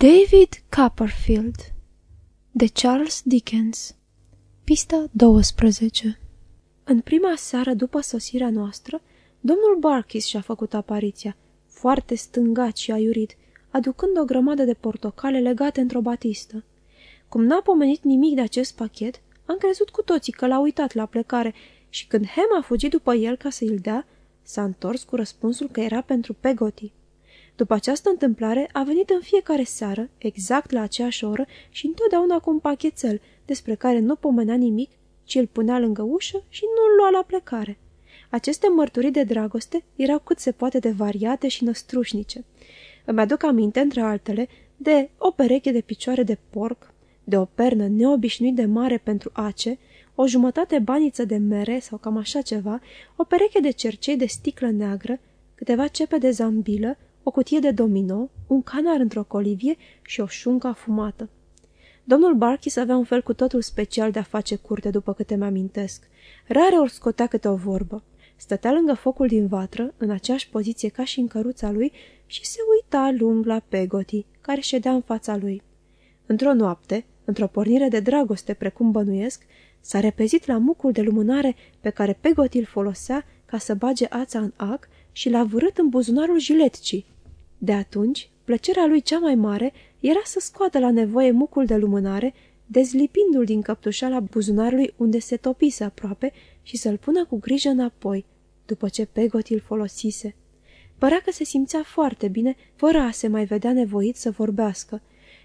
David Copperfield de Charles Dickens Pista 12 În prima seară după sosirea noastră, domnul Barkis și-a făcut apariția, foarte stângat și aiurit, aducând o grămadă de portocale legate într-o batistă. Cum n-a pomenit nimic de acest pachet, am crezut cu toții că l-a uitat la plecare și când Hem a fugit după el ca să îl dea, s-a întors cu răspunsul că era pentru Pegoti. După această întâmplare, a venit în fiecare seară, exact la aceeași oră și întotdeauna cu un pachetel, despre care nu pomenea nimic, ci îl punea lângă ușă și nu îl lua la plecare. Aceste mărturii de dragoste erau cât se poate de variate și năstrușnice. Îmi aduc aminte, între altele, de o pereche de picioare de porc, de o pernă neobișnuit de mare pentru ace, o jumătate baniță de mere sau cam așa ceva, o pereche de cercei de sticlă neagră, câteva cepe de zambilă, o cutie de domino, un canar într-o colivie și o șuncă afumată. Domnul Barkis avea un fel cu totul special de a face curte, după câte mi-amintesc. Rare ori scotea câte o vorbă. Stătea lângă focul din vatră, în aceeași poziție ca și în căruța lui, și se uita lung la Pegoti, care ședea în fața lui. Într-o noapte, într-o pornire de dragoste precum bănuiesc, s-a repezit la mucul de lumânare pe care Pegoti îl folosea ca să bage ața în ac și l-a vârât în buzunarul jiletcii. De atunci, plăcerea lui cea mai mare era să scoată la nevoie mucul de lumânare, dezlipindu-l din căptușala buzunarului unde se topise aproape și să-l pună cu grijă înapoi, după ce Pegoti îl folosise. Părea că se simțea foarte bine, fără a se mai vedea nevoit să vorbească.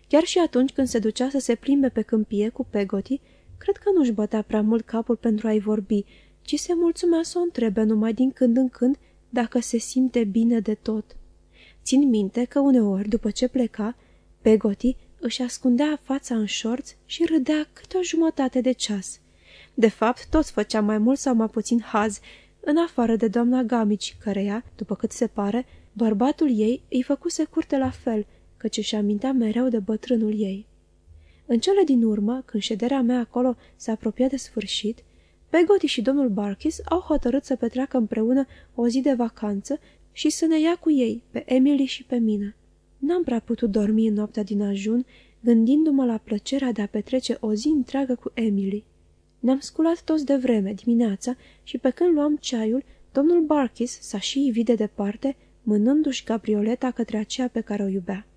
Chiar și atunci când se ducea să se plimbe pe câmpie cu Pegoti, cred că nu-și bătea prea mult capul pentru a-i vorbi, ci se mulțumea să o întrebe numai din când în când dacă se simte bine de tot. Țin minte că uneori, după ce pleca, Pegoti își ascundea fața în șorț și râdea câte o jumătate de ceas. De fapt, toți făcea mai mult sau mai puțin haz, în afară de doamna Gamici, căreia, după cât se pare, bărbatul ei îi făcuse curte la fel, căci își amintea mereu de bătrânul ei. În cele din urmă, când șederea mea acolo se apropia de sfârșit, Pegoti și domnul Barkis au hotărât să petreacă împreună o zi de vacanță și să ne ia cu ei, pe Emily și pe mine. N-am prea putut dormi în noaptea din ajun, gândindu-mă la plăcerea de a petrece o zi întreagă cu Emily. Ne-am sculat toți de vreme, dimineața, și pe când luam ceaiul, domnul Barkis s-a și ivit de departe, mânându-și cabrioleta către aceea pe care o iubea.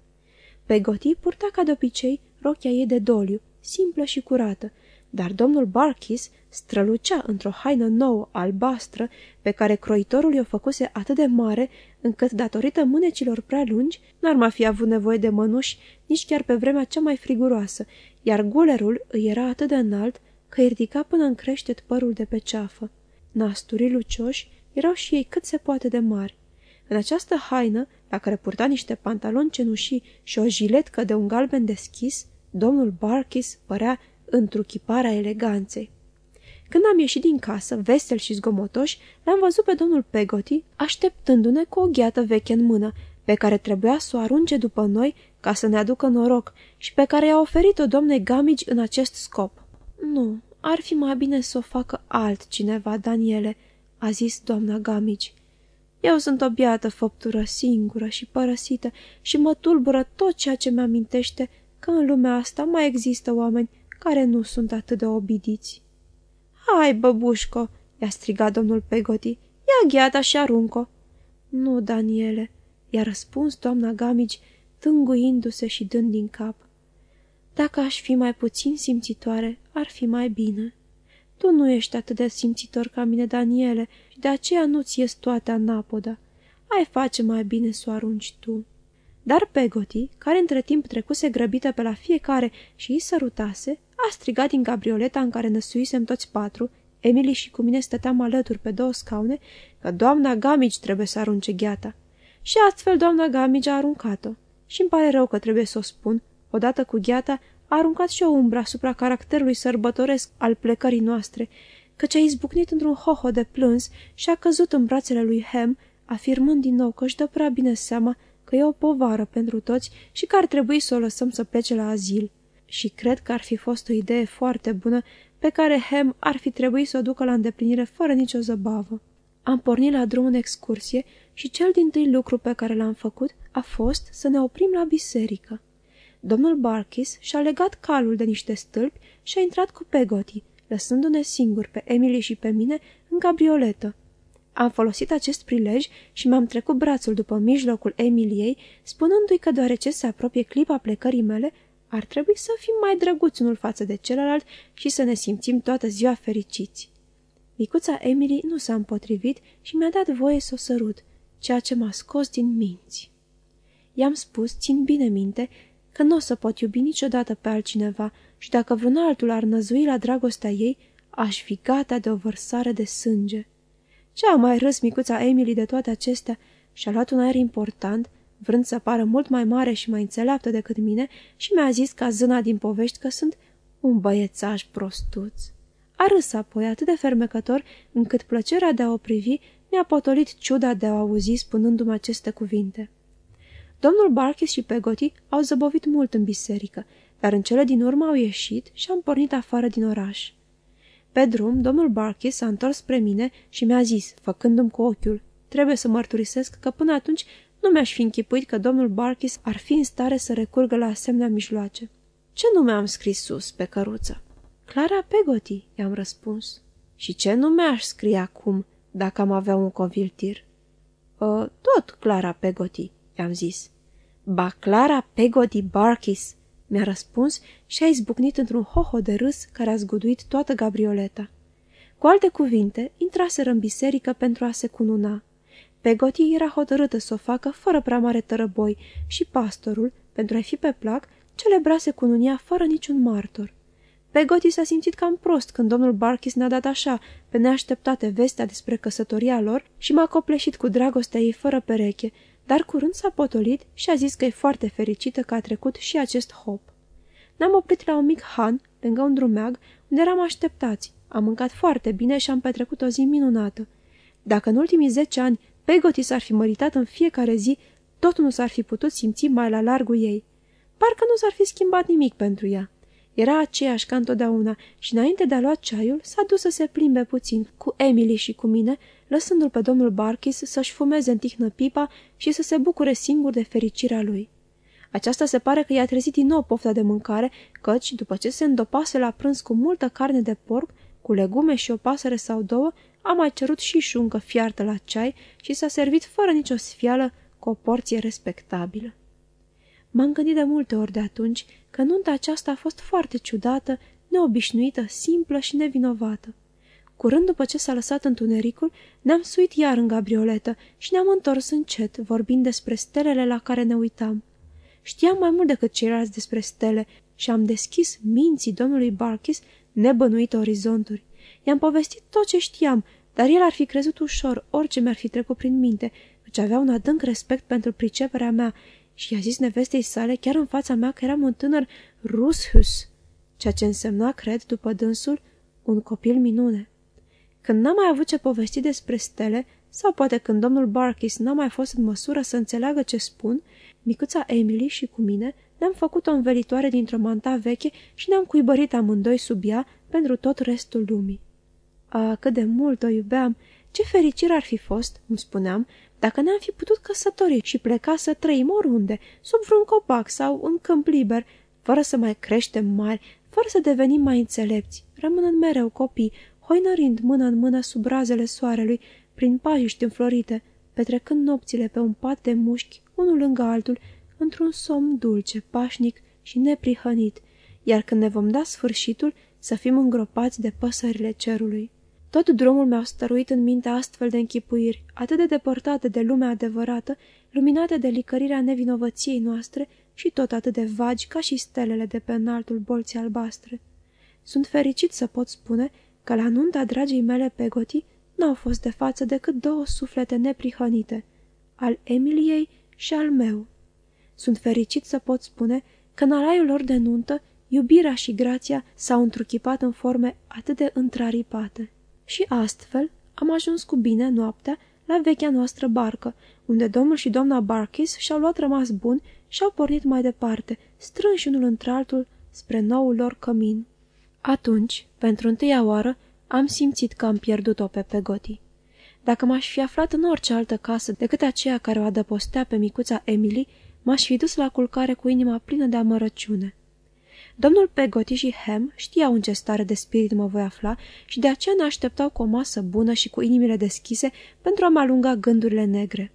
Pe Goti purta ca de obicei rochia ei de doliu, simplă și curată, dar domnul Barkis strălucea într-o haină nouă, albastră, pe care croitorul i-o făcuse atât de mare, încât, datorită mânecilor prea lungi, n-ar mai fi avut nevoie de mănuși nici chiar pe vremea cea mai friguroasă, iar gulerul îi era atât de înalt că îi ridica până în creștet părul de pe ceafă. Nasturii lucioși erau și ei cât se poate de mari. În această haină, la care purta niște pantaloni cenușii și o jiletcă de un galben deschis, domnul Barkis părea întruchiparea eleganței. Când am ieșit din casă, vesel și zgomotoși, l-am văzut pe domnul Pegoti așteptându-ne cu o gheată veche în mână, pe care trebuia să o arunce după noi ca să ne aducă noroc și pe care i-a oferit-o domne Gamigi în acest scop. Nu, ar fi mai bine să o facă altcineva, Daniele, a zis doamna Gamigi. Eu sunt o biată făptură singură și părăsită și mă tulbură tot ceea ce mi-amintește că în lumea asta mai există oameni care nu sunt atât de obidiți. Hai, băbușco!" i-a strigat domnul Pegoti. Ia gheata și arunco." Nu, Daniele," i-a răspuns doamna Gamici, tânguindu-se și dând din cap. Dacă aș fi mai puțin simțitoare, ar fi mai bine. Tu nu ești atât de simțitor ca mine, Daniele, și de aceea nu-ți ies toate anapoda. Ai face mai bine să o arunci tu." Dar Pegoti, care între timp trecuse grăbită pe la fiecare și îi sărutase, a strigat din cabrioleta în care năsuisem toți patru, Emily și cu mine stăteam alături pe două scaune, că doamna Gamici trebuie să arunce gheata. Și astfel doamna Gamici a aruncat-o. Și îmi pare rău că trebuie să o spun. Odată cu gheata a aruncat și o umbră asupra caracterului sărbătoresc al plecării noastre, căci a izbucnit într-un hoho de plâns și a căzut în brațele lui Hem, afirmând din nou că își dă prea bine seama că e o povară pentru toți și că ar trebui să o lăsăm să plece la azil și cred că ar fi fost o idee foarte bună pe care Hem ar fi trebuit să o ducă la îndeplinire fără nicio zăbavă. Am pornit la drum în excursie și cel din tâi lucru pe care l-am făcut a fost să ne oprim la biserică. Domnul Barkis și-a legat calul de niște stâlpi și a intrat cu Pegoti, lăsându-ne singuri pe Emily și pe mine în cabrioletă. Am folosit acest prilej și mi-am trecut brațul după mijlocul Emiliei, spunându-i că deoarece se apropie clipa plecării mele, ar trebui să fim mai drăguți unul față de celălalt și să ne simțim toată ziua fericiți. Micuța Emily nu s-a împotrivit și mi-a dat voie să o sărut, ceea ce m-a scos din minți. I-am spus, țin bine minte, că nu o să pot iubi niciodată pe altcineva și dacă vreun altul ar năzui la dragostea ei, aș fi gata de o vărsare de sânge. Ce a mai râs micuța Emily de toate acestea și-a luat un aer important, vrând să pară mult mai mare și mai înțeleaptă decât mine și mi-a zis ca zâna din povești că sunt un băiețaș prostuț. A râs apoi atât de fermecător încât plăcerea de a o privi mi-a potolit ciuda de a auzi spunându-mi aceste cuvinte. Domnul Barkis și Pegoti au zăbovit mult în biserică, dar în cele din urmă au ieșit și am pornit afară din oraș. Pe drum, domnul Barkis s-a întors spre mine și mi-a zis, făcându-mi cu ochiul, trebuie să mărturisesc că până atunci nu mi-aș fi închipuit că domnul Barkis ar fi în stare să recurgă la asemenea mijloace. Ce nume am scris sus pe căruță? Clara Pegoti, i-am răspuns. Și ce nume aș scrie acum, dacă am avea un conviltir? Uh, tot Clara Pegoti, i-am zis. Ba Clara Pegoti Barkis, mi-a răspuns și a izbucnit într-un hoho de râs care a zguduit toată gabrioleta. Cu alte cuvinte, intraseră în biserică pentru a se cununa. Pegoti era hotărâtă să o facă fără prea mare tărăboi și pastorul, pentru a fi pe plac, celebrase cununia fără niciun martor. Pegoti s-a simțit cam prost când domnul Barkis ne-a dat așa, pe neașteptate, vestea despre căsătoria lor și m-a copleșit cu dragostea ei fără pereche, dar curând s-a potolit și a zis că e foarte fericită că a trecut și acest hop. Ne-am oprit la un mic han, lângă un drumeag, unde eram așteptați. Am mâncat foarte bine și am petrecut o zi minunată. Dacă în ultimii zece ani Pegoti s-ar fi măritat în fiecare zi, tot nu s-ar fi putut simți mai la largul ei. Parcă nu s-ar fi schimbat nimic pentru ea. Era aceeași ca întotdeauna și înainte de a lua ceaiul s-a dus să se plimbe puțin cu Emily și cu mine, lăsându-l pe domnul Barkis să-și fumeze în tihnă pipa și să se bucure singur de fericirea lui. Aceasta se pare că i-a trezit din nou pofta de mâncare, căci, după ce se îndopase la prânz cu multă carne de porc, cu legume și o pasăre sau două, a mai cerut și șuncă fiartă la ceai și s-a servit fără nicio sfială cu o porție respectabilă. M-am gândit de multe ori de atunci că nunta aceasta a fost foarte ciudată, neobișnuită, simplă și nevinovată. Curând după ce s-a lăsat întunericul, ne-am suit iar în gabrioletă și ne-am întors încet, vorbind despre stelele la care ne uitam. Știam mai mult decât ceilalți despre stele și am deschis minții domnului Barkis nebănuite orizonturi. I-am povestit tot ce știam, dar el ar fi crezut ușor orice mi-ar fi trecut prin minte, căci avea un adânc respect pentru priceperea mea și i-a zis nevestei sale chiar în fața mea că eram un tânăr rushus, ceea ce însemna, cred, după dânsul, un copil minune. Când n-am mai avut ce povesti despre stele, sau poate când domnul Barkis n-a mai fost în măsură să înțeleagă ce spun, micuța Emily și cu mine ne-am făcut o învelitoare dintr-o manta veche și ne-am cuibărit amândoi sub ea pentru tot restul lumii. A, cât de mult o iubeam! Ce fericire ar fi fost, îmi spuneam, dacă ne-am fi putut căsători și pleca să trăim oriunde, sub vreun copac sau în câmp liber, fără să mai creștem mari, fără să devenim mai înțelepți, rămânând mereu copii, hoinărind mână în mână sub razele soarelui, prin pajiști înflorite, petrecând nopțile pe un pat de mușchi, unul lângă altul, într-un somn dulce, pașnic și neprihănit, iar când ne vom da sfârșitul, să fim îngropați de păsările cerului. Tot drumul mi-a stăruit în minte astfel de închipuiri, atât de depărtate de lumea adevărată, luminate de licărirea nevinovăției noastre și tot atât de vagi ca și stelele de pe înaltul bolții albastre. Sunt fericit să pot spune că la nunta dragii mele Pegoti n-au fost de față decât două suflete neprihănite, al Emiliei și al meu. Sunt fericit să pot spune că în alaiul lor de nuntă, iubirea și grația s-au întruchipat în forme atât de întraripate. Și astfel am ajuns cu bine noaptea la vechea noastră barcă, unde domnul și doamna Barkis și-au luat rămas bun și au pornit mai departe, strânși unul într-altul spre noul lor cămin. Atunci, pentru întâia oară, am simțit că am pierdut-o pe Pegoti. Dacă m-aș fi aflat în orice altă casă decât aceea care o adăpostea pe micuța Emily, m-aș fi dus la culcare cu inima plină de amărăciune. Domnul Pegoti și Ham știau în ce stare de spirit mă voi afla și de aceea ne așteptau cu o masă bună și cu inimile deschise pentru a mă alunga gândurile negre.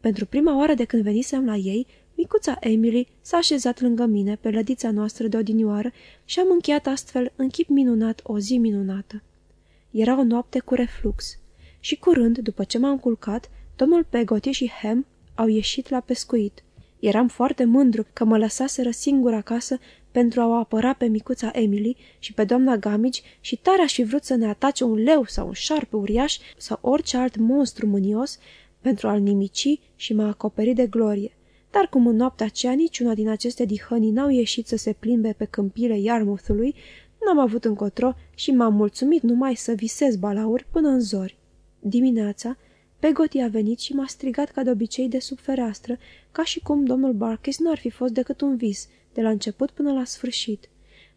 Pentru prima oară de când venisem la ei, micuța Emily s-a așezat lângă mine pe lădița noastră de odinioară și am încheiat astfel în chip minunat o zi minunată. Era o noapte cu reflux și curând, după ce m-am culcat, domnul Pegoti și Ham au ieșit la pescuit. Eram foarte mândru că mă lăsaseră singur acasă pentru a o apăra pe micuța Emily și pe doamna Gamici și tare aș fi vrut să ne atace un leu sau un șarpe uriaș sau orice alt monstru mânios pentru a-l nimici și m-a acoperit de glorie. Dar cum în noaptea aceea niciuna din aceste dihănii n-au ieșit să se plimbe pe câmpile Iarmuthului, n-am avut încotro și m-am mulțumit numai să visez balauri până în zori. Dimineața, Pegoti a venit și m-a strigat ca de obicei de sub fereastră, ca și cum domnul Barkis n-ar fi fost decât un vis, de la început până la sfârșit.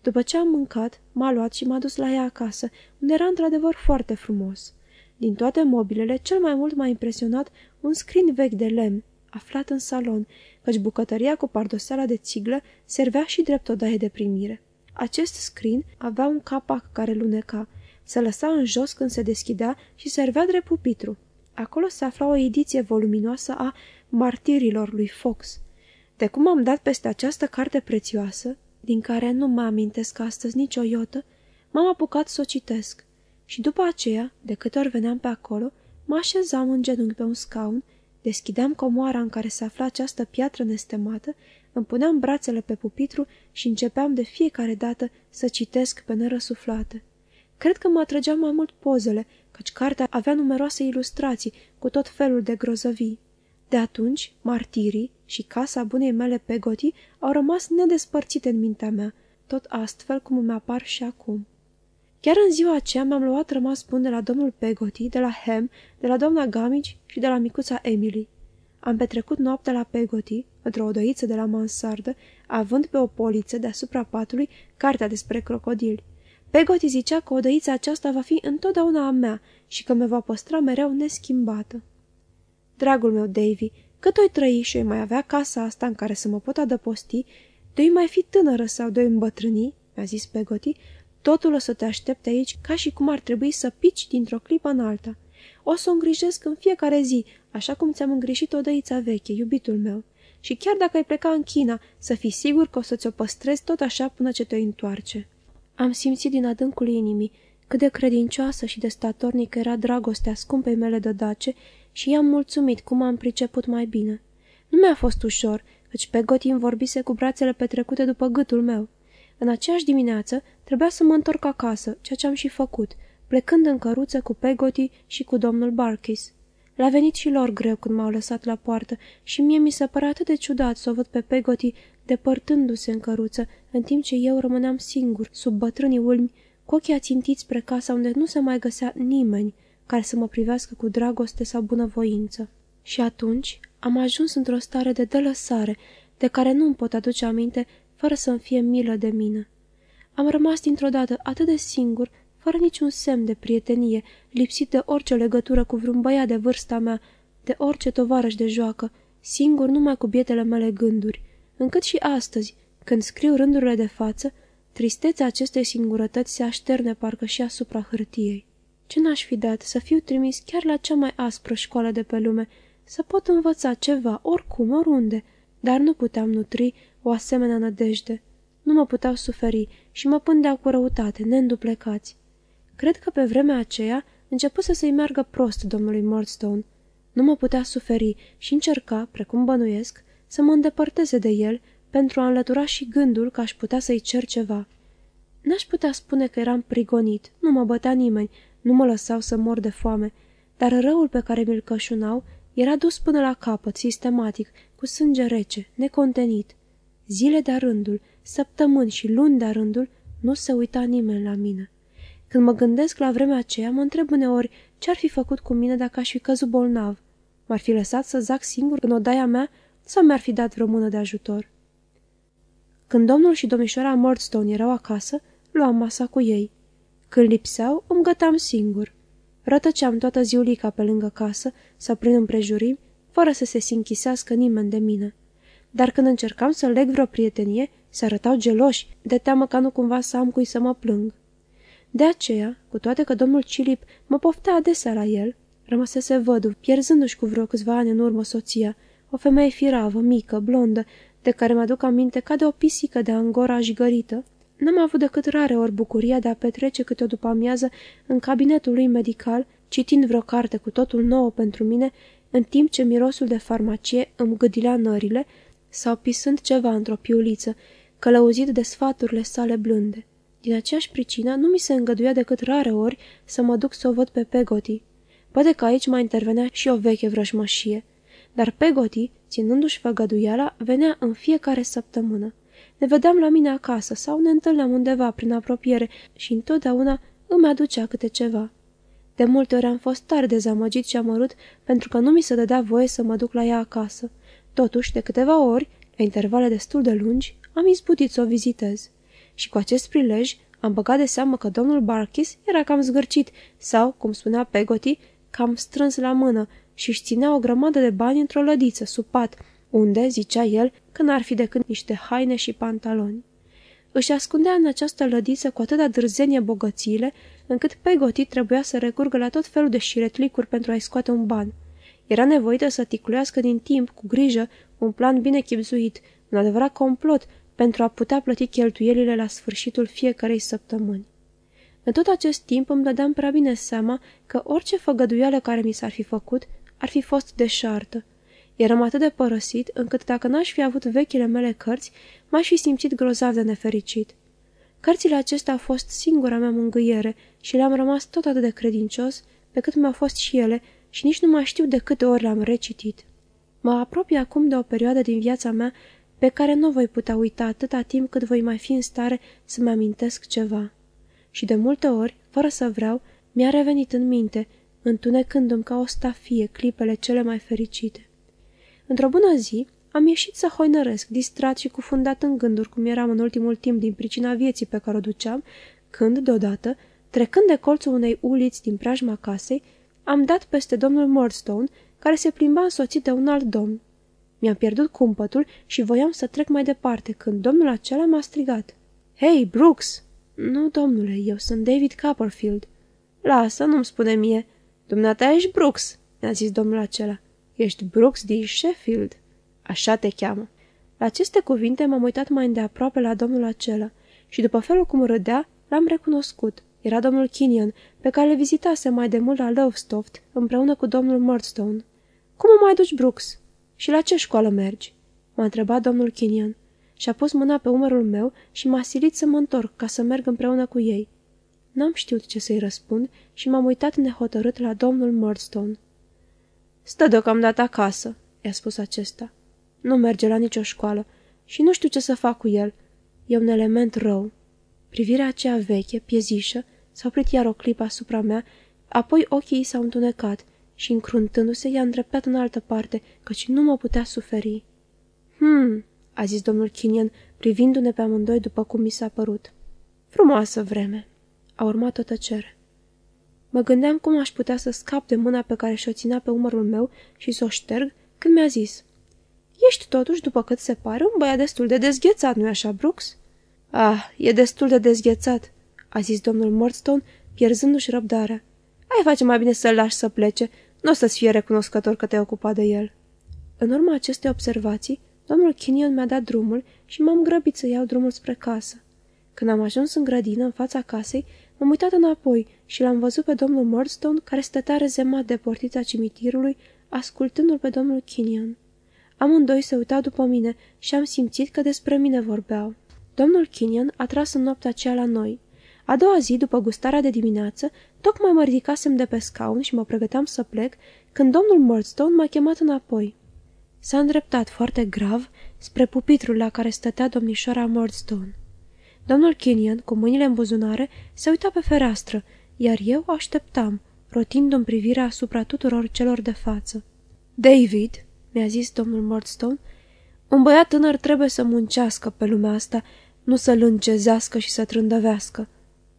După ce am mâncat, m-a luat și m-a dus la ea acasă, unde era într-adevăr foarte frumos. Din toate mobilele, cel mai mult m-a impresionat un scrin vechi de lemn, aflat în salon, căci bucătăria cu pardoseala de țiglă servea și drept o daie de primire. Acest scrin avea un capac care luneca, se lăsa în jos când se deschidea și servea drept pupitru. Acolo se afla o ediție voluminoasă a Martirilor lui Fox. De cum am dat peste această carte prețioasă, din care nu mă amintesc astăzi nicio iotă, m-am apucat să o citesc și după aceea, de câte ori veneam pe acolo, mă așezam în genunchi pe un scaun, deschideam comoara în care se afla această piatră nestemată, îmi puneam brațele pe pupitru și începeam de fiecare dată să citesc pe nerăsuflate. Cred că mă atrăgeau mai mult pozele, căci cartea avea numeroase ilustrații cu tot felul de grozăvii. De atunci, martirii și casa bunei mele Pegoti au rămas nedespărțite în mintea mea, tot astfel cum îmi apar și acum. Chiar în ziua aceea mi-am luat rămas bun de la domnul Pegoti, de la Ham, de la doamna Gamici și de la micuța Emily. Am petrecut noaptea la Pegoti, într-o odăiță de la mansardă, având pe o poliță deasupra patului cartea despre crocodili. Pegoti zicea că odăița aceasta va fi întotdeauna a mea și că me va păstra mereu neschimbată. Dragul meu, Davy, cât oi trăi și mai avea casa asta în care să mă pot adăposti, de mai fi tânără sau de îmbătrâni, mi-a zis Pegoti, totul o să te aștepte aici ca și cum ar trebui să pici dintr-o clipă în alta. O să o îngrijesc în fiecare zi, așa cum ți-am îngrijit odăița veche, iubitul meu. Și chiar dacă ai pleca în China, să fii sigur că o să ți-o păstrezi tot așa până ce te întoarce. Am simțit din adâncul inimii cât de credincioasă și de statornică era dragostea scumpei mele de dace și i-am mulțumit cum am priceput mai bine. Nu mi-a fost ușor, căci pe Gotin vorbise cu brațele petrecute după gâtul meu. În aceeași dimineață trebuia să mă întorc acasă, ceea ce am și făcut, plecând în căruță cu Pegoti și cu domnul Barkis. Le-a venit și lor greu când m-au lăsat la poartă și mie mi se părea atât de ciudat să o văd pe Pegoti depărtându-se în căruță, în timp ce eu rămâneam singur, sub bătrânii ulmi, cu ochii ațintiți spre casa unde nu se mai găsea nimeni care să mă privească cu dragoste sau bunăvoință. Și atunci am ajuns într-o stare de dălăsare, de care nu îmi pot aduce aminte fără să-mi fie milă de mine. Am rămas dintr-o dată atât de singur, fără niciun semn de prietenie, lipsit de orice legătură cu vreun băiat de vârsta mea, de orice tovarăș de joacă, singur numai cu bietele mele gânduri, încât și astăzi, când scriu rândurile de față, tristețea acestei singurătăți se așterne parcă și asupra hârtiei. Ce n-aș fi dat să fiu trimis chiar la cea mai aspră școală de pe lume, să pot învăța ceva, oricum, oriunde, dar nu puteam nutri o asemenea nădejde. Nu mă puteau suferi și mă pândeau cu răutate, neînduplecați. Cred că pe vremea aceea început să se-i meargă prost domnului Murdstone. Nu mă putea suferi și încerca, precum bănuiesc, să mă îndepărteze de el pentru a înlătura și gândul că aș putea să-i cer ceva. N-aș putea spune că eram prigonit, nu mă bătea nimeni, nu mă lăsau să mor de foame, dar răul pe care mi-l cășunau era dus până la capăt, sistematic, cu sânge rece, necontenit. Zile de rândul, săptămâni și luni de rândul, nu se uita nimeni la mine. Când mă gândesc la vremea aceea, mă întreb uneori ce-ar fi făcut cu mine dacă aș fi căzut bolnav. M-ar fi lăsat să zac singur în odaia mea sau mi-ar fi dat vreo mână de ajutor? Când domnul și domnișoara Murdstone erau acasă, luam masa cu ei. Când lipseau, îmi găteam singur. Rătăceam toată ziulica pe lângă casă sau prin împrejurim, fără să se sinchisească nimeni de mine. dar când încercam să leg vreo prietenie, se arătau geloși, de teamă ca nu cumva să am cui să mă plâng. De aceea, cu toate că domnul Cilip mă poftea adesea la el, rămăsese văduv, pierzându-și cu vreo câțiva ani în urmă soția, o femeie firavă, mică, blondă, de care mi-aduc aminte ca de o pisică de angora jigărită, n-am avut decât rare ori bucuria de a petrece câte o după amiază în cabinetul lui medical, citind vreo carte cu totul nouă pentru mine, în timp ce mirosul de farmacie îmi gâdilea nările sau pisând ceva într-o piuliță, călăuzit de sfaturile sale blânde. Din aceeași pricină, nu mi se îngăduia decât rare ori să mă duc să o văd pe Pegoti. Poate că aici mai intervenea și o veche vrăjmășie, dar Pegoti, ținându-și făgăduiala, venea în fiecare săptămână. Ne vedeam la mine acasă sau ne întâlneam undeva prin apropiere și întotdeauna îmi aducea câte ceva. De multe ori am fost tare dezamăgit și amărut pentru că nu mi se dădea voie să mă duc la ea acasă. Totuși, de câteva ori, la intervale destul de lungi, am izbutit să o vizitez. Și cu acest prilej am băgat de seamă că domnul Barkis era cam zgârcit sau, cum spunea Pegoti, cam strâns la mână și își ținea o grămadă de bani într-o lădiță sub pat, unde, zicea el, că n-ar fi decât niște haine și pantaloni. Își ascundea în această lădiță cu atâta dârzenie bogățiile, încât Pegoti trebuia să recurgă la tot felul de șiretlicuri pentru a-i scoate un ban. Era nevoită să ticluiască din timp, cu grijă, un plan bine chipzuit, un adevărat complot pentru a putea plăti cheltuielile la sfârșitul fiecarei săptămâni. În tot acest timp îmi dădeam prea bine seama că orice făgăduială care mi s-ar fi făcut ar fi fost deșartă. Eram atât de părăsit, încât dacă n-aș fi avut vechile mele cărți, m-aș fi simțit grozav de nefericit. Cărțile acestea au fost singura mea mângâiere și le-am rămas tot atât de credincios, pe cât mi-au fost și ele, și nici nu mai știu de câte ori le-am recitit. Mă apropie acum de o perioadă din viața mea pe care nu voi putea uita atâta timp cât voi mai fi în stare să-mi amintesc ceva. Și de multe ori, fără să vreau, mi-a revenit în minte, întunecându-mi ca o stafie clipele cele mai fericite. Într-o bună zi, am ieșit să hoinăresc, distrat și cufundat în gânduri cum eram în ultimul timp din pricina vieții pe care o duceam, când, deodată, trecând de colțul unei uliți din preajma casei, am dat peste domnul Murdstone, care se plimba însoțit de un alt domn. Mi-am pierdut cumpătul și voiam să trec mai departe, când domnul acela m-a strigat. Hei, Brooks!" Nu, domnule, eu sunt David Copperfield." Lasă, nu-mi spune mie." Dumneata ești Brooks," mi-a zis domnul acela. Ești Brooks din Sheffield." Așa te cheamă." La aceste cuvinte m-am uitat mai îndeaproape la domnul acela și după felul cum râdea, l-am recunoscut. Era domnul Kinian, pe care le vizitase mai de mult la Lowestoft, împreună cu domnul Murdstone. Cum o mai duci, Brooks?" Și la ce școală mergi?" m-a întrebat domnul Kinian. Și-a pus mâna pe umărul meu și m-a silit să mă întorc ca să merg împreună cu ei. N-am știut ce să-i răspund și m-am uitat nehotărât la domnul Murdstone. Stă deocamdată acasă," i-a spus acesta. Nu merge la nicio școală și nu știu ce să fac cu el. E un element rău." Privirea aceea veche, piezișă, s-a oprit iar o clipă asupra mea, apoi ochii s-au întunecat și, încruntându-se, i-a îndreptat în altă parte, căci nu mă putea suferi. Hmm, a zis domnul Chinian, privindu-ne pe amândoi după cum mi s-a părut. Frumoasă vreme. A urmat o tăcere. Mă gândeam cum aș putea să scap de mâna pe care și-o ținea pe umărul meu și să o șterg, când mi-a zis. Ești totuși, după cât se pare, un băiat destul de dezghețat, nu-i așa, Brooks?" Ah, e destul de dezghețat," a zis domnul Murdstone, pierzându-și răbdarea. Ai face mai bine să-l lași să plece, nu o să-ți fie recunoscător că te-ai ocupat de el." În urma acestei observații, domnul Kinion mi-a dat drumul și m-am grăbit să iau drumul spre casă. Când am ajuns în grădină, în fața casei, m-am uitat înapoi și l-am văzut pe domnul Murdstone, care stătea rezemat de portița cimitirului, ascultându-l pe domnul Kinion. Amândoi se uitau după mine și am simțit că despre mine vorbeau. Domnul Kinion a tras în noaptea aceea la noi. A doua zi, după gustarea de dimineață, tocmai mă ridicasem de pe scaun și mă pregăteam să plec, când domnul Murdstone m-a chemat înapoi. S-a îndreptat foarte grav spre pupitrul la care stătea domnișoara Murdstone. Domnul Kinian, cu mâinile în buzunare, se uita pe fereastră, iar eu așteptam, rotindu-mi privirea asupra tuturor celor de față. David, mi-a zis domnul Murdstone, un băiat tânăr trebuie să muncească pe lumea asta, nu să lâncezească și să trândăvească.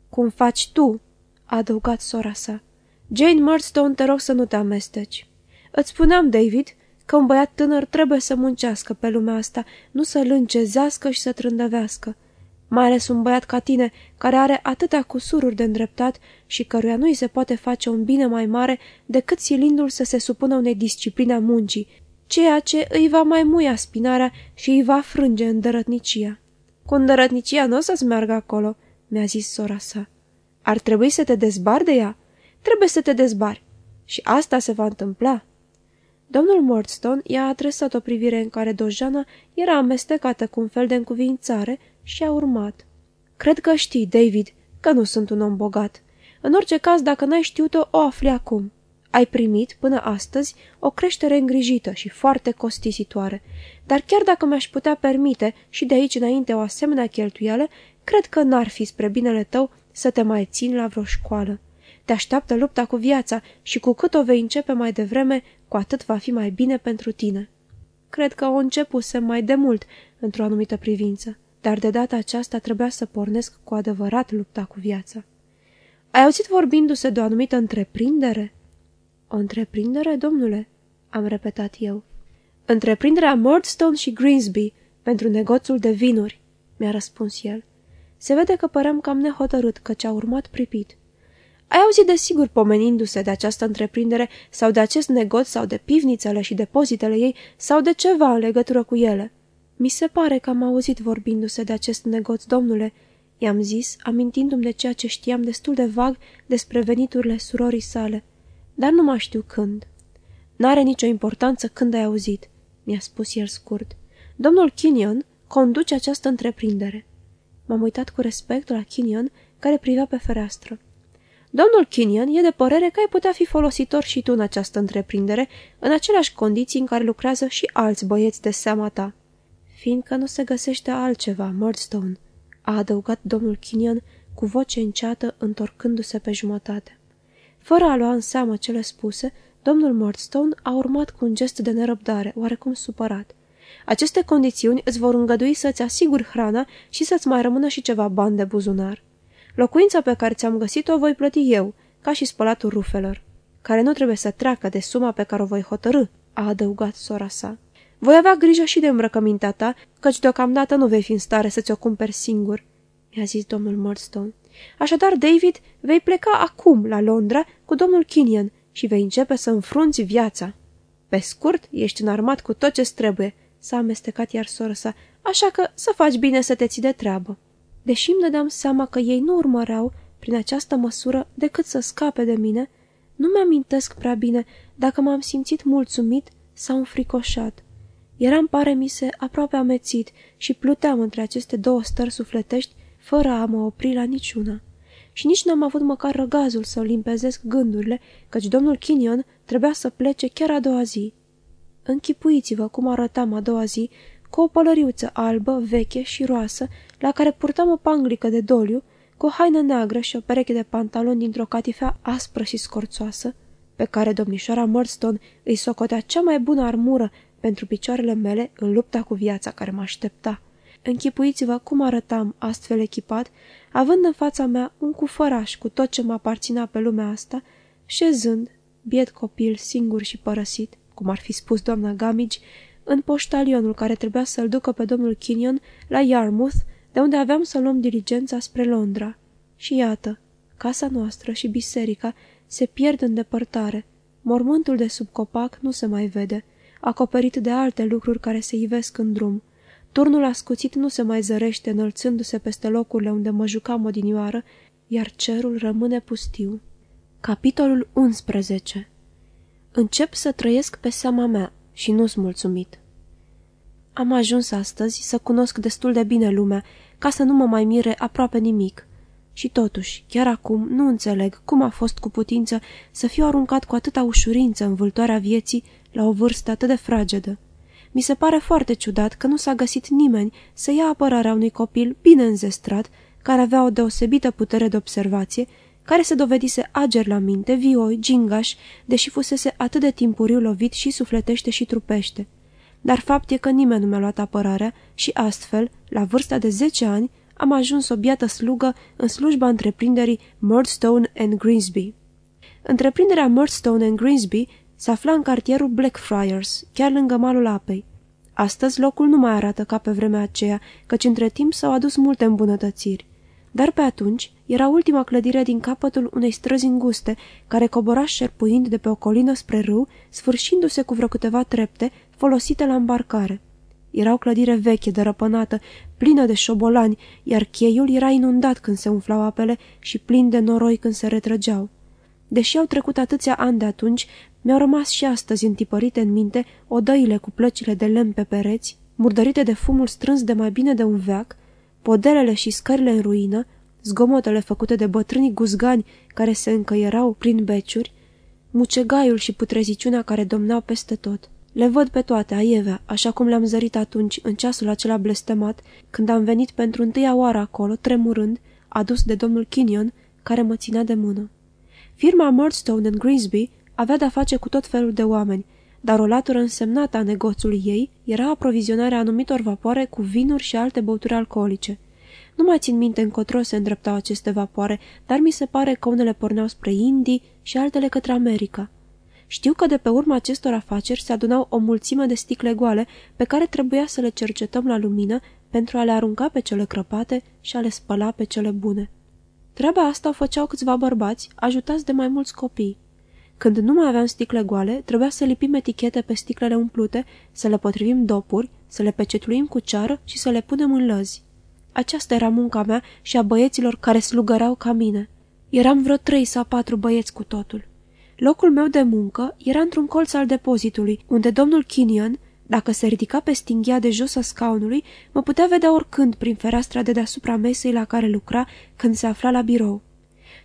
Cum faci tu, a adăugat sora sa. Jane Murdstone, te rog să nu te amesteci. Îți spuneam, David, că un băiat tânăr trebuie să muncească pe lumea asta, nu să lâncezească și să trândăvească. Mai ales un băiat ca tine, care are atâtea cusururi de îndreptat și căruia nu îi se poate face un bine mai mare decât silindu-l să se supună unei discipline a muncii, ceea ce îi va mai muia spinarea și îi va frânge îndărătnicia. Cu îndărătnicia nu o să-ți meargă acolo, mi-a zis sora sa. Ar trebui să te dezbar de ea? Trebuie să te dezbari. Și asta se va întâmpla. Domnul Mordstone i-a adresat o privire în care Dojana era amestecată cu un fel de încuvințare și a urmat. Cred că știi, David, că nu sunt un om bogat. În orice caz, dacă n-ai știut-o, o afli acum. Ai primit, până astăzi, o creștere îngrijită și foarte costisitoare, dar chiar dacă mi-aș putea permite și de aici înainte o asemenea cheltuială, cred că n-ar fi spre binele tău să te mai țin la vreo școală. Te așteaptă lupta cu viața și cu cât o vei începe mai devreme, cu atât va fi mai bine pentru tine. Cred că o începusem mai de mult într-o anumită privință, dar de data aceasta trebuia să pornesc cu adevărat lupta cu viața. Ai auzit vorbindu-se de o anumită întreprindere? O întreprindere, domnule? Am repetat eu. Întreprinderea Murdstone și Greensby pentru negoțul de vinuri, mi-a răspuns el. Se vede că păream cam nehotărât, căci a urmat pripit. Ai auzit de sigur pomenindu-se de această întreprindere sau de acest negoț sau de pivnițele și depozitele ei sau de ceva în legătură cu ele? Mi se pare că am auzit vorbindu-se de acest negoț, domnule, i-am zis, amintindu-mi de ceea ce știam destul de vag despre veniturile surorii sale, dar nu mai știu când. N-are nicio importanță când ai auzit, mi-a spus el scurt. Domnul Kinion conduce această întreprindere. M-am uitat cu respect la Kinion, care privea pe fereastră. Domnul Kinion e de părere că ai putea fi folositor și tu în această întreprindere, în aceleași condiții în care lucrează și alți băieți de seama ta. Fiindcă nu se găsește altceva, Murdstone, a adăugat domnul Kinion cu voce înceată, întorcându-se pe jumătate. Fără a lua în seamă cele spuse, domnul Murdstone a urmat cu un gest de nerăbdare, oarecum supărat. Aceste condiții îți vor îngădui să-ți asiguri hrana și să-ți mai rămână și ceva bani de buzunar. Locuința pe care ți-am găsit-o voi plăti eu, ca și spălatul rufelor, care nu trebuie să treacă de suma pe care o voi hotărâ, a adăugat sora sa. Voi avea grijă și de îmbrăcămintea ta, căci deocamdată nu vei fi în stare să ți-o cumperi singur, mi-a zis domnul Murdstone. Așadar, David, vei pleca acum la Londra cu domnul Kinian și vei începe să înfrunți viața. Pe scurt, ești înarmat cu tot ce trebuie, s-a amestecat iar sora sa, așa că să faci bine să te ții de treabă. Deși îmi dădeam seama că ei nu urmăreau, prin această măsură, decât să scape de mine, nu mi-amintesc prea bine dacă m-am simțit mulțumit sau înfricoșat. Eram, pare mi se, aproape amețit și pluteam între aceste două stări sufletești, fără a mă opri la niciuna. Și nici n-am avut măcar răgazul să limpezesc gândurile, căci domnul Kinion trebuia să plece chiar a doua zi. Închipuiți-vă cum arătam a doua zi, cu o pălăriuță albă, veche și roasă, la care purtam o panglică de doliu, cu o haină neagră și o pereche de pantaloni dintr-o catifea aspră și scorțoasă, pe care domnișoara Murdstone îi socotea cea mai bună armură pentru picioarele mele în lupta cu viața care mă aștepta. Închipuiți-vă cum arătam astfel echipat, având în fața mea un cufăraș cu tot ce mă aparținea pe lumea asta, șezând, biet copil singur și părăsit, cum ar fi spus doamna Gamage, în poștalionul care trebuia să-l ducă pe domnul Kinion la Yarmouth, de unde aveam să luăm diligența spre Londra. Și iată, casa noastră și biserica se pierd în depărtare. Mormântul de sub copac nu se mai vede, acoperit de alte lucruri care se ivesc în drum. Turnul ascuțit nu se mai zărește înălțându-se peste locurile unde mă jucam odinioară, iar cerul rămâne pustiu. Capitolul 11 Încep să trăiesc pe seama mea și nu-s mulțumit. Am ajuns astăzi să cunosc destul de bine lumea, ca să nu mă mai mire aproape nimic. Și totuși, chiar acum, nu înțeleg cum a fost cu putință să fiu aruncat cu atâta ușurință în vâltoarea vieții la o vârstă atât de fragedă. Mi se pare foarte ciudat că nu s-a găsit nimeni să ia apărarea unui copil bine înzestrat, care avea o deosebită putere de observație, care se dovedise ager la minte, vioi, gingaș, deși fusese atât de timpuriu lovit și sufletește și trupește. Dar fapt e că nimeni nu mi-a luat apărarea și astfel, la vârsta de 10 ani, am ajuns o biată slugă în slujba întreprinderii Murdstone and Greensby. Întreprinderea Murdstone and Greensby Se afla în cartierul Blackfriars, chiar lângă malul apei. Astăzi locul nu mai arată ca pe vremea aceea, căci între timp s-au adus multe îmbunătățiri. Dar pe atunci era ultima clădire din capătul unei străzi înguste, care cobora șerpuind de pe o colină spre râu, sfârșindu-se cu vreo câteva trepte, folosite la îmbarcare. Era o clădire veche, dărăpânată, plină de șobolani, iar cheiul era inundat când se umflau apele și plin de noroi când se retrăgeau. Deși au trecut atâția ani de atunci, mi-au rămas și astăzi întipărite în minte odăile cu plăcile de lemn pe pereți, murdărite de fumul strâns de mai bine de un veac, podelele și scările în ruină, zgomotele făcute de bătrânii guzgani care se încăierau prin beciuri, mucegaiul și putreziciunea care domnau peste tot. Le văd pe toate, aievea, așa cum le-am zărit atunci, în ceasul acela blestemat, când am venit pentru întâia oară acolo, tremurând, adus de domnul Kinion, care mă ținea de mână. Firma Murdstone în Grimsby avea de-a face cu tot felul de oameni, dar o latură însemnată a negoțului ei era aprovizionarea anumitor vapoare cu vinuri și alte băuturi alcoolice. Nu mai țin minte încotro se îndreptau aceste vapoare, dar mi se pare că unele porneau spre Indii și altele către America. Știu că de pe urma acestor afaceri se adunau o mulțime de sticle goale pe care trebuia să le cercetăm la lumină pentru a le arunca pe cele crăpate și a le spăla pe cele bune. Treaba asta o făceau câțiva bărbați, ajutați de mai mulți copii. Când nu mai aveam sticle goale, trebuia să lipim etichete pe sticlele umplute, să le potrivim dopuri, să le pecetluim cu ceară și să le punem în lăzi. Aceasta era munca mea și a băieților care slugăreau ca mine. Eram vreo trei sau patru băieți cu totul. Locul meu de muncă era într-un colț al depozitului, unde domnul Kinian, dacă se ridica pe stinghia de jos a scaunului, mă putea vedea oricând prin fereastra de deasupra mesei la care lucra când se afla la birou.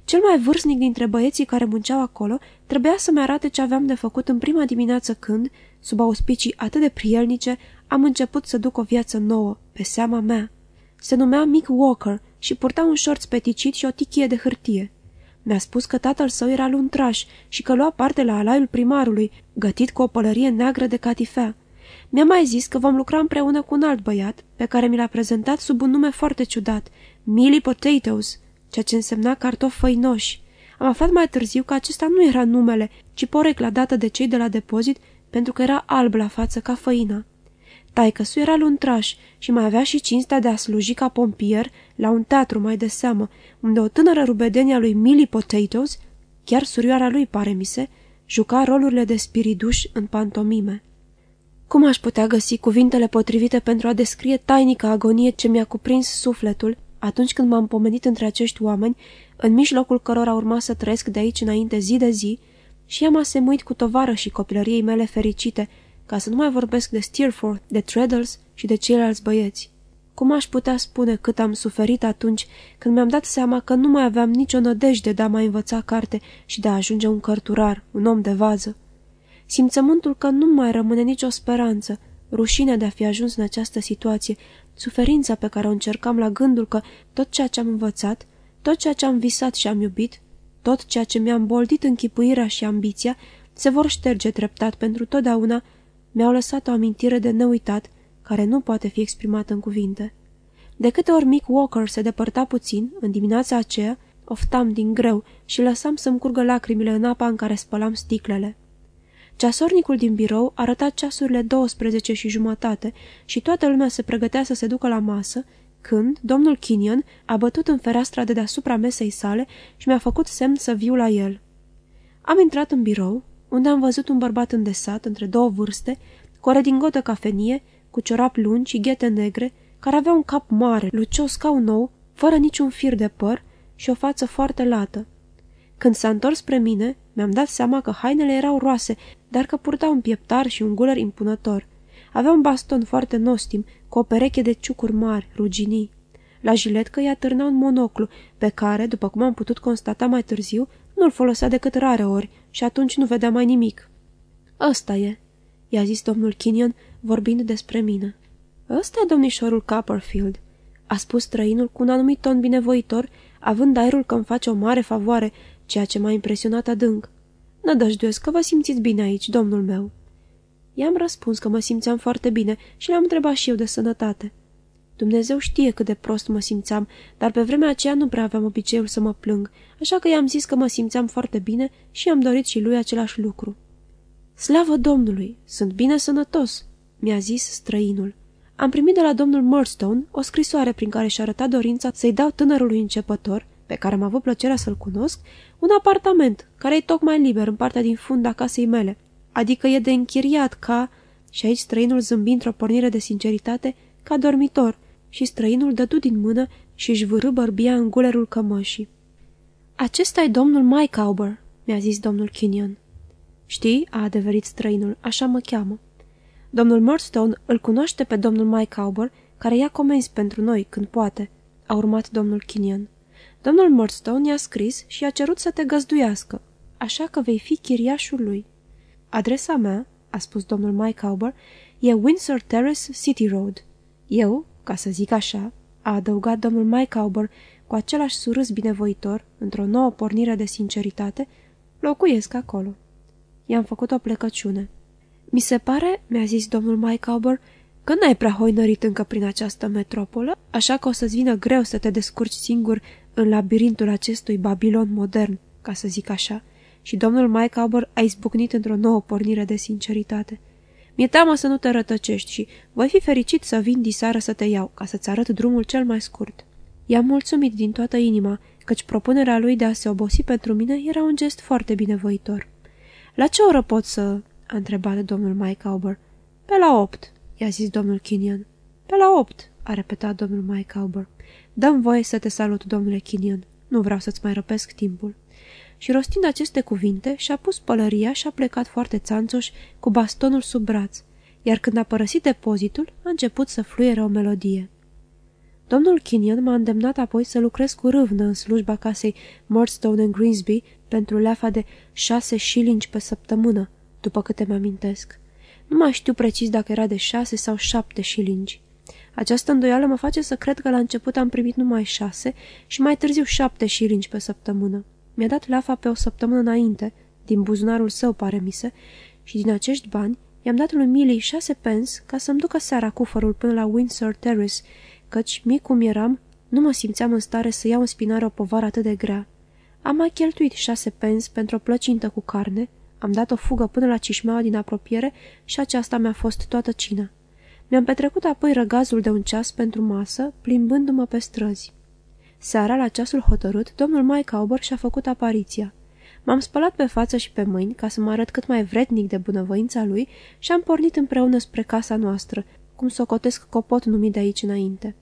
Cel mai vârstnic dintre băieții care munceau acolo trebuia să-mi arate ce aveam de făcut în prima dimineață când, sub auspicii atât de prielnice, am început să duc o viață nouă, pe seama mea. Se numea Mick Walker și purta un șorț peticit și o tichie de hârtie. Mi-a spus că tatăl său era luntraș și că lua parte la alaiul primarului, gătit cu o pălărie neagră de catifea. Mi-a mai zis că vom lucra împreună cu un alt băiat, pe care mi l-a prezentat sub un nume foarte ciudat, Millie Potatoes, ceea ce însemna cartofi făinoși. Am aflat mai târziu că acesta nu era numele, ci porecla dată de cei de la depozit, pentru că era alb la față ca făina. Taică-su era luntraș și mai avea și cinstea de a sluji ca pompier la un teatru mai de seamă, unde o tânără rubedenia lui Millie Potatoes, chiar surioara lui, pare mi se, juca rolurile de spiriduș în pantomime. Cum aș putea găsi cuvintele potrivite pentru a descrie tainica agonie ce mi-a cuprins sufletul atunci când m-am pomenit între acești oameni, în mijlocul cărora urma să trăiesc de aici înainte zi de zi, și am asemuit cu tovară și copilăriei mele fericite, ca să nu mai vorbesc de Steerforth, de Treadles și de ceilalți băieți. Cum aș putea spune cât am suferit atunci când mi-am dat seama că nu mai aveam nicio nădejde de a mai învăța carte și de a ajunge un cărturar, un om de vază? Simțământul că nu mai rămâne nicio speranță, rușinea de a fi ajuns în această situație, suferința pe care o încercam la gândul că tot ceea ce am învățat, tot ceea ce am visat și am iubit, tot ceea ce mi-a îmboldit închipuirea și ambiția, se vor șterge treptat pentru totdeauna, mi-au lăsat o amintire de neuitat, care nu poate fi exprimată în cuvinte. De câte ori Mick Walker se depărta puțin, în dimineața aceea, oftam din greu și lăsam să-mi curgă lacrimile în apa în care spălam sticlele. Ceasornicul din birou arăta ceasurile 12 și jumătate și toată lumea se pregătea să se ducă la masă, când domnul Kinion a bătut în fereastra de deasupra mesei sale și mi-a făcut semn să viu la el. Am intrat în birou, unde am văzut un bărbat îndesat, între două vârste, cu o redingotă cafenie, cu ciorap lungi și ghete negre, care avea un cap mare, lucios ca un nou, fără niciun fir de păr și o față foarte lată. Când s-a întors spre mine, mi-am dat seama că hainele erau roase, dar că purta un pieptar și un guler impunător. Avea un baston foarte nostim, cu o pereche de ciucuri mari, ruginii. La jiletcă i-a târna un monoclu, pe care, după cum am putut constata mai târziu, nu-l folosea decât rare ori și atunci nu vedea mai nimic. Ăsta e, i-a zis domnul Kinion, vorbind despre mine. Ăsta e domnișorul Copperfield, a spus străinul cu un anumit ton binevoitor, având aerul că îmi face o mare favoare, ceea ce m-a impresionat adânc. Nădăjduiesc că vă simțiți bine aici, domnul meu." I-am răspuns că mă simțeam foarte bine și l-am întrebat și eu de sănătate. Dumnezeu știe cât de prost mă simțeam, dar pe vremea aceea nu prea aveam obiceiul să mă plâng, așa că i-am zis că mă simțeam foarte bine și i-am dorit și lui același lucru. Slavă Domnului! Sunt bine sănătos!" mi-a zis străinul. Am primit de la domnul Murdstone o scrisoare prin care și-a arătat dorința să-i dau tânărului începător, pe care am avut plăcerea să-l cunosc, un apartament, care e tocmai liber în partea din fund a casei mele, adică e de închiriat ca, și aici străinul zâmbi într-o pornire de sinceritate, ca dormitor, și străinul dădu din mână și își vârâ bărbia în gulerul cămășii. Acesta e domnul Mike Auber, mi-a zis domnul Kenyon. Știi, a adeverit străinul, așa mă cheamă. Domnul Murdstone îl cunoaște pe domnul Mike Auber, care ia comenzi pentru noi când poate, a urmat domnul Kenyon. Domnul Murdstone i-a scris și a cerut să te găzduiască, așa că vei fi chiriașul lui. Adresa mea, a spus domnul Mike Auber, e Windsor Terrace City Road. Eu, ca să zic așa, a adăugat domnul Mike Auber cu același surâs binevoitor, într-o nouă pornire de sinceritate, locuiesc acolo. I-am făcut o plecăciune. Mi se pare, mi-a zis domnul Mike Auber, că n-ai prea hoinărit încă prin această metropolă, așa că o să-ți vină greu să te descurci singur în labirintul acestui Babilon modern, ca să zic așa, și domnul Mike Auber a izbucnit într-o nouă pornire de sinceritate. Mi-e teamă să nu te rătăcești și voi fi fericit să vin diseară să te iau, ca să-ți arăt drumul cel mai scurt. I-am mulțumit din toată inima, căci propunerea lui de a se obosi pentru mine era un gest foarte binevoitor. La ce oră pot să... a întrebat domnul Mike Auber. Pe la opt, i-a zis domnul Kenyon. Pe la opt, a repetat domnul Mike Auber. Dăm voie să te salut, domnule Kenyon. Nu vreau să-ți mai răpesc timpul și rostind aceste cuvinte, și-a pus pălăria și a plecat foarte țanțoș cu bastonul sub braț, iar când a părăsit depozitul, a început să fluiere o melodie. Domnul Kenyon m-a îndemnat apoi să lucrez cu râvnă în slujba casei Murdstone and Greensby pentru leafa de șase shillings pe săptămână, după câte mi-amintesc. Nu mai știu precis dacă era de șase sau șapte shillings. Această îndoială mă face să cred că la început am primit numai șase și mai târziu șapte shillings pe săptămână. Mi-a dat lafa pe o săptămână înainte, din buzunarul său, pare mise, și din acești bani i-am dat lui Millie șase pens ca să-mi ducă seara cufărul până la Windsor Terrace, căci, mic cum eram, nu mă simțeam în stare să iau în spinare o povară atât de grea. Am mai cheltuit șase pens pentru o plăcintă cu carne, am dat o fugă până la cișmeaua din apropiere și aceasta mi-a fost toată cina. Mi-am petrecut apoi răgazul de un ceas pentru masă, plimbându-mă pe străzi. Seara, la ceasul hotărât, domnul Mike Auber și-a făcut apariția. M-am spălat pe față și pe mâini ca să mă arăt cât mai vrednic de bunăvoința lui și am pornit împreună spre casa noastră, cum socotesc copot numit de aici înainte.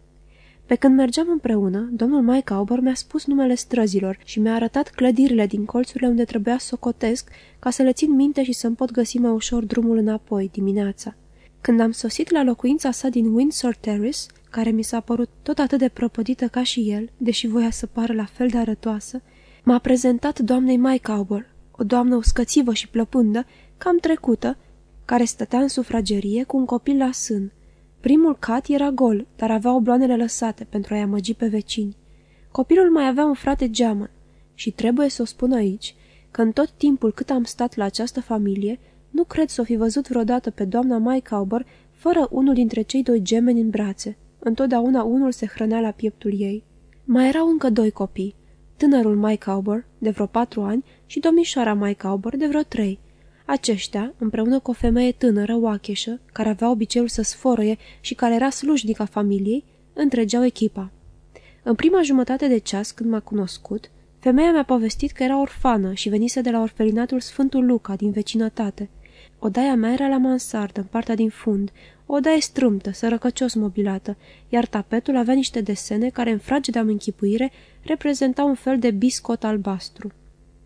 Pe când mergeam împreună, domnul Mike Auber mi-a spus numele străzilor și mi-a arătat clădirile din colțurile unde trebuia să socotesc ca să le țin minte și să-mi pot găsi mai ușor drumul înapoi, dimineața. Când am sosit la locuința sa din Windsor Terrace, care mi s-a părut tot atât de prăpădită ca și el, deși voia să pară la fel de arătoasă, m-a prezentat doamnei Maicaubor, o doamnă uscățivă și plăpândă, cam trecută, care stătea în sufragerie cu un copil la sân. Primul cat era gol, dar avea obloanele lăsate pentru a-i amăgi pe vecini. Copilul mai avea un frate geamăn și trebuie să o spun aici că în tot timpul cât am stat la această familie, nu cred să o fi văzut vreodată pe doamna Maicaubor fără unul dintre cei doi gemeni în brațe. Întotdeauna unul se hrănea la pieptul ei. Mai erau încă doi copii, tânărul Mike Auber, de vreo patru ani, și domnișoara Mike Auber, de vreo trei. Aceștia, împreună cu o femeie tânără, oacheșă, care avea obiceiul să sforăie și care era slujnica familiei, întregeau echipa. În prima jumătate de ceas, când m-a cunoscut, femeia mi-a povestit că era orfană și venise de la orfelinatul Sfântul Luca din vecinătate. Odaia mea era la mansardă, în partea din fund, o daie strâmtă, sărăcăcios mobilată, iar tapetul avea niște desene care, în fragedea închipuire, reprezentau un fel de biscot albastru.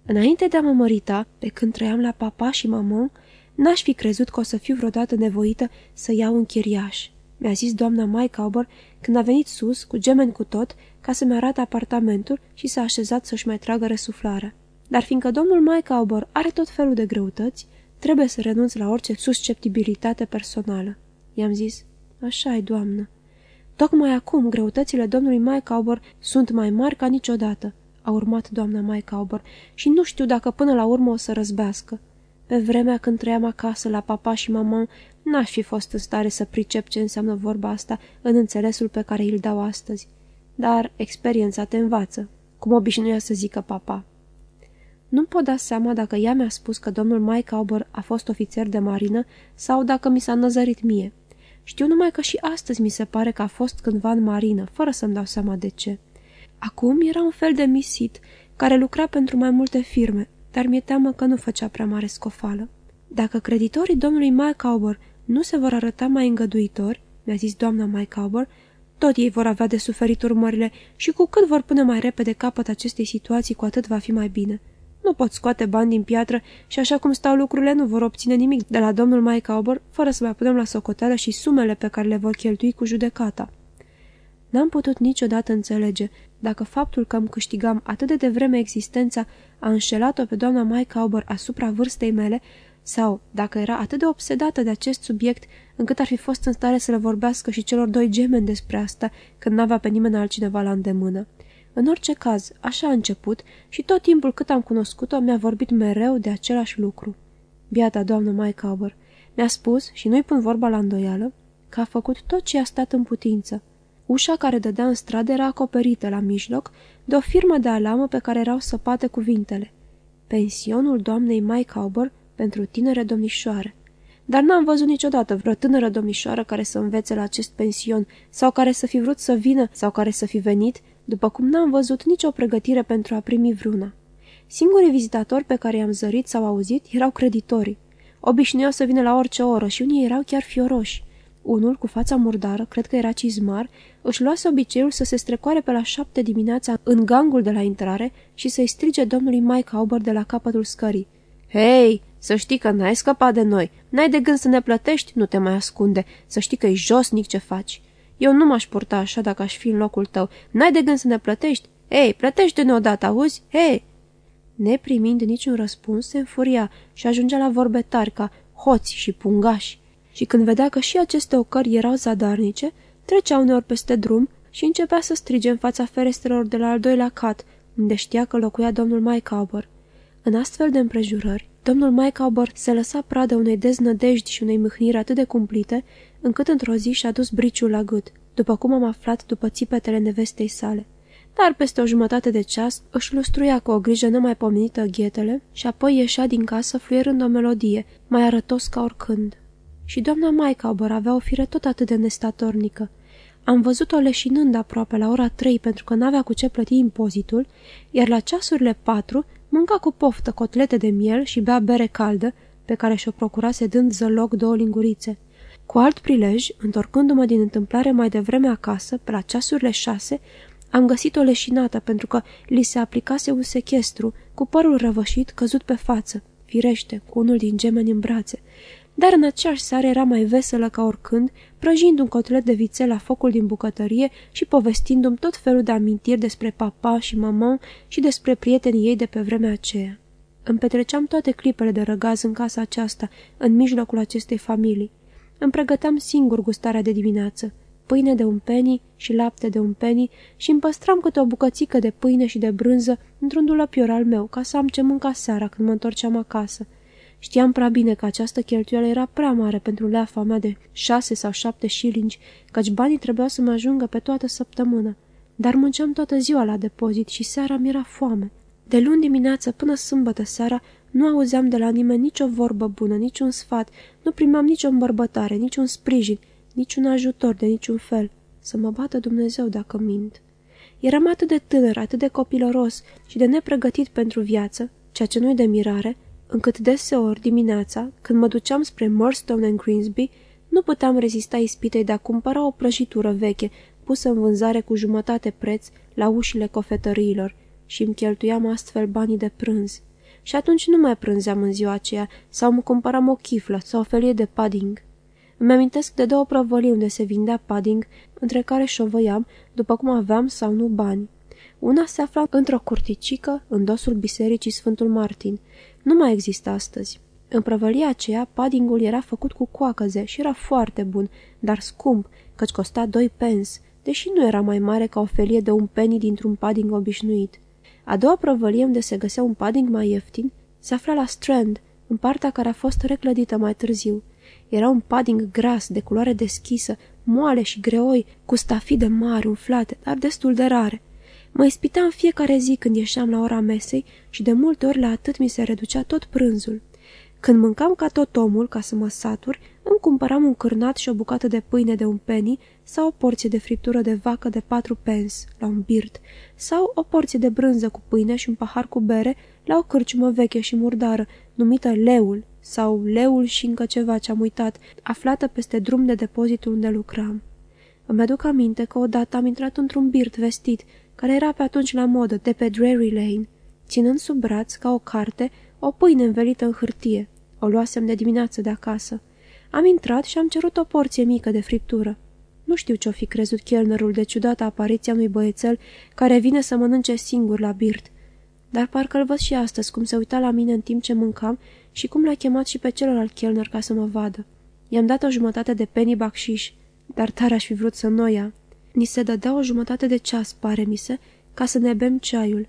Înainte de a mă mărita, pe când trăiam la papa și mamă, n-aș fi crezut că o să fiu vreodată nevoită să iau un chiriaș. Mi-a zis doamna Maicaubor când a venit sus, cu gemeni cu tot, ca să-mi arate apartamentul și s-a așezat să-și mai tragă răsuflarea. Dar fiindcă domnul Maicaubor are tot felul de greutăți, trebuie să renunț la orice susceptibilitate personală. I-am zis, așa e, doamnă. Tocmai acum greutățile domnului Maicaubor sunt mai mari ca niciodată, a urmat doamna Maicaubor, și nu știu dacă până la urmă o să răzbească. Pe vremea când trăiam acasă la papa și mama, n-aș fi fost în stare să pricep ce înseamnă vorba asta în înțelesul pe care îl dau astăzi. Dar experiența te învață, cum obișnuia să zică papa. Nu pot da seama dacă ea mi-a spus că domnul Mike Auber a fost ofițer de marină sau dacă mi s-a năzărit mie. Știu numai că și astăzi mi se pare că a fost cândva în marină, fără să-mi dau seama de ce. Acum era un fel de misit, care lucra pentru mai multe firme, dar mi-e teamă că nu făcea prea mare scofală. Dacă creditorii domnului Mike Auber nu se vor arăta mai îngăduitori, mi-a zis doamna Mike Auber, tot ei vor avea de suferit urmările și cu cât vor pune mai repede capăt acestei situații, cu atât va fi mai bine. Nu pot scoate bani din piatră și așa cum stau lucrurile nu vor obține nimic de la domnul Mike Auber fără să mai punem la socoteală și sumele pe care le vor cheltui cu judecata. N-am putut niciodată înțelege dacă faptul că îmi câștigam atât de devreme existența a înșelat-o pe doamna Mike Auber asupra vârstei mele sau dacă era atât de obsedată de acest subiect încât ar fi fost în stare să le vorbească și celor doi gemeni despre asta când n-avea pe nimeni altcineva la îndemână. În orice caz, așa a început și tot timpul cât am cunoscut-o mi-a vorbit mereu de același lucru. Biata doamnă Mike Auber mi-a spus, și nu-i pun vorba la îndoială, că a făcut tot ce a stat în putință. Ușa care dădea în stradă era acoperită la mijloc de o firmă de alamă pe care erau săpate cuvintele. Pensionul doamnei Mike Auber pentru tinere domnișoare. Dar n-am văzut niciodată vreo tânără domnișoară care să învețe la acest pension, sau care să fi vrut să vină, sau care să fi venit, după cum n-am văzut nicio pregătire pentru a primi vreuna. Singurii vizitatori pe care i-am zărit sau auzit erau creditorii. Obișnuiau să vină la orice oră și unii erau chiar fioroși. Unul, cu fața murdară, cred că era cizmar, își luase obiceiul să se strecoare pe la șapte dimineața în gangul de la intrare și să-i strige domnului Mike Auber de la capătul scării. Hei, să știi că n-ai scăpat de noi, n-ai de gând să ne plătești, nu te mai ascunde, să știi că e josnic ce faci. Eu nu m-aș purta așa dacă aș fi în locul tău. N-ai de gând să ne plătești? Ei, plătește-ne odată, auzi? Hei! Neprimind niciun răspuns, se înfuria și ajungea la vorbe tari ca hoți și pungași. Și când vedea că și aceste ocări erau zadarnice, trecea uneori peste drum și începea să strige în fața ferestrelor de la al doilea cat, unde știa că locuia domnul Mike Auber. În astfel de împrejurări, domnul Mike Auber se lăsa pradă unei deznădejdi și unei mâhniri atât de cumplite, încât într-o zi și-a dus briciul la gât, după cum am aflat după țipetele nevestei sale. Dar peste o jumătate de ceas își lustruia cu o grijă nemaipomenită ghetele și apoi ieșea din casă fluierând o melodie, mai arătos ca oricând. Și doamna Maicaubăr avea o fire tot atât de nestatornică. Am văzut-o leșinând aproape la ora trei pentru că n-avea cu ce plăti impozitul, iar la ceasurile patru mânca cu poftă cotlete de miel și bea bere caldă, pe care și-o procurase dând zăloc două lingurițe. Cu alt prilej, întorcându-mă din întâmplare mai devreme acasă, pe la ceasurile șase, am găsit-o leșinată pentru că li se aplicase un sechestru, cu părul răvășit căzut pe față, firește, cu unul din gemeni în brațe. Dar în aceeași seară era mai veselă ca oricând, prăjind un cotlet de vițel la focul din bucătărie și povestindu-mi tot felul de amintiri despre papa și mama și despre prietenii ei de pe vremea aceea. Îmi petreceam toate clipele de răgaz în casa aceasta, în mijlocul acestei familii. Îmi pregăteam singur gustarea de dimineață, pâine de un penny și lapte de un penny și îmi păstram câte o bucățică de pâine și de brânză într-un dulăpior al meu, ca să am ce mânca seara când mă întorceam acasă. Știam prea bine că această cheltuială era prea mare pentru leafa mea de șase sau șapte șilingi, căci banii trebuiau să mă ajungă pe toată săptămâna. Dar munceam toată ziua la depozit și seara mi-era foame. De luni dimineață până sâmbătă seara nu auzeam de la nimeni nicio vorbă bună, niciun sfat, nu primeam nicio îmbărbătare, niciun sprijin, niciun ajutor de niciun fel. Să mă bată Dumnezeu dacă mint. Eram atât de tânăr, atât de copilăros și de nepregătit pentru viață, ceea ce nu-i de mirare, încât deseori dimineața, când mă duceam spre Murstone and Greensby, nu puteam rezista ispitei de a cumpăra o prăjitură veche, pusă în vânzare cu jumătate preț la ușile cofetăriilor și îmi cheltuiam astfel banii de prânz. Și atunci nu mai prânzeam în ziua aceea sau mă cumpăram o chiflă sau o felie de pudding. Îmi amintesc de două prăvălii unde se vindea pudding, între care șovăiam, după cum aveam sau nu bani. Una se afla într-o curticică în dosul bisericii Sfântul Martin. Nu mai există astăzi. În prăvălia aceea, paddingul era făcut cu coacăze și era foarte bun, dar scump, căci costa doi pens, deși nu era mai mare ca o felie de un penny dintr-un padding obișnuit. A doua prăvălie unde se găsea un padding mai ieftin se afla la Strand, în partea care a fost reclădită mai târziu. Era un padding gras, de culoare deschisă, moale și greoi, cu stafide mari, umflate, dar destul de rare. Mă ispiteam fiecare zi când ieșeam la ora mesei și de multe ori la atât mi se reducea tot prânzul. Când mâncam ca tot omul, ca să mă satur, îmi cumpăram un cârnat și o bucată de pâine de un penny sau o porție de friptură de vacă de patru pence la un birt sau o porție de brânză cu pâine și un pahar cu bere la o cârciumă veche și murdară, numită Leul sau Leul și încă ceva ce-am uitat, aflată peste drum de depozitul unde lucram. Îmi aduc aminte că odată am intrat într-un birt vestit, care era pe atunci la modă, de pe Drury Lane, ținând sub braț, ca o carte, o pâine învelită în hârtie. O luasem de dimineață de acasă. Am intrat și am cerut o porție mică de friptură. Nu știu ce-o fi crezut chelnerul de ciudată apariția unui băiețel care vine să mănânce singur la birt. Dar parcă-l văd și astăzi cum se uita la mine în timp ce mâncam și cum l-a chemat și pe celălalt chelner ca să mă vadă. I-am dat o jumătate de penny bacșiș, dar tare aș fi vrut să noia. Ni se dădea o jumătate de ceas, pare mi se, ca să ne bem ceaiul.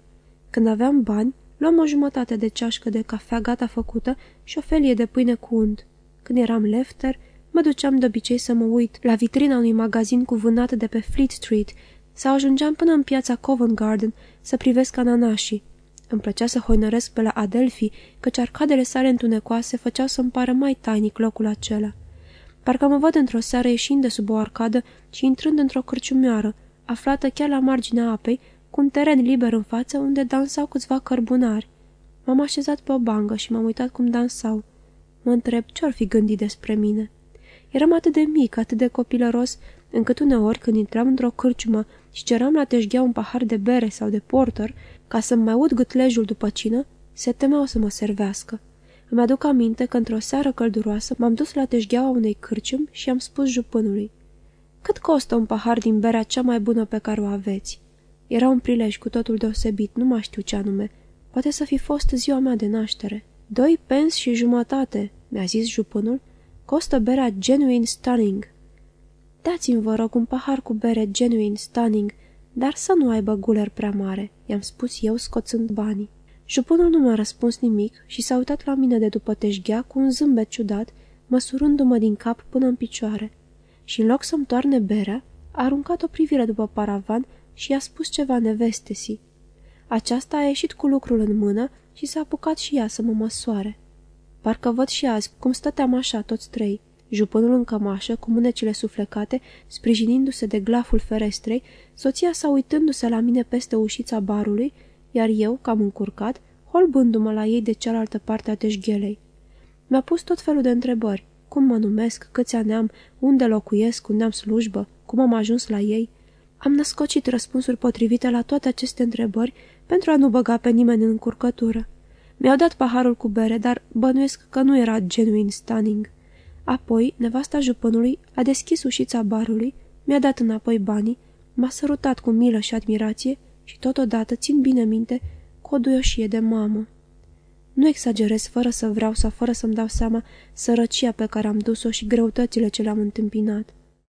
Când aveam bani, luam o jumătate de ceașcă de cafea gata făcută și o felie de pâine cu unt. Când eram lefter, mă duceam de obicei să mă uit la vitrina unui magazin cu vânat de pe Fleet Street sau ajungeam până în piața Covent Garden să privesc ananașii. Îmi plăcea să hoinăresc pe la Adelphi, căci arcadele sale întunecoase făceau să-mi pară mai tainic locul acela. Parcă mă văd într-o seară ieșind de sub o arcadă și intrând într-o cârciumioară, aflată chiar la marginea apei, cu un teren liber în față unde dansau câțiva cărbunari. M-am așezat pe o bangă și m-am uitat cum dansau. Mă întreb ce-or fi gândit despre mine. Eram atât de mic, atât de copilăros, încât uneori, când intram într-o cârciumă și ceram la teșghea un pahar de bere sau de porter, ca să-mi mai ud gâtlejul după cină, se temeau să mă servească. Îmi aduc aminte că într-o seară călduroasă m-am dus la teșgheaua unei cârciumi și am spus jupânului. Cât costă un pahar din berea cea mai bună pe care o aveți? Era un prilej cu totul deosebit, nu mai știu ce anume. Poate să fi fost ziua mea de naștere. Doi pens și jumătate, mi-a zis jupânul, costă berea Genuine Stunning. Dați-mi, vă rog, un pahar cu bere Genuine Stunning, dar să nu aibă guler prea mare, i-am spus eu scoțând banii. Jupânul nu mi-a răspuns nimic și s-a uitat la mine de după teșghea cu un zâmbet ciudat, măsurându-mă din cap până în picioare. Și în loc să-mi toarne berea, a aruncat o privire după paravan și i-a spus ceva nevestesi. Aceasta a ieșit cu lucrul în mână și s-a apucat și ea să mă măsoare. Parcă văd și azi cum stăteam așa toți trei, jupânul în cămașă, cu mânecile suflecate, sprijinindu-se de glaful ferestrei, soția sa uitându-se la mine peste ușița barului, iar eu, cam încurcat, holbându-mă la ei de cealaltă parte a teșghelei. Mi-a pus tot felul de întrebări. Cum mă numesc, câți ani am, unde locuiesc, unde am slujbă, cum am ajuns la ei. Am născocit răspunsuri potrivite la toate aceste întrebări pentru a nu băga pe nimeni în încurcătură. Mi-au dat paharul cu bere, dar bănuiesc că nu era genuine stunning. Apoi, nevasta jupânului a deschis ușița barului, mi-a dat înapoi banii, m-a sărutat cu milă și admirație și totodată țin bine minte cu o duioșie de mamă. Nu exagerez fără să vreau sau fără să-mi dau seama sărăcia pe care am dus-o și greutățile ce le-am întâmpinat.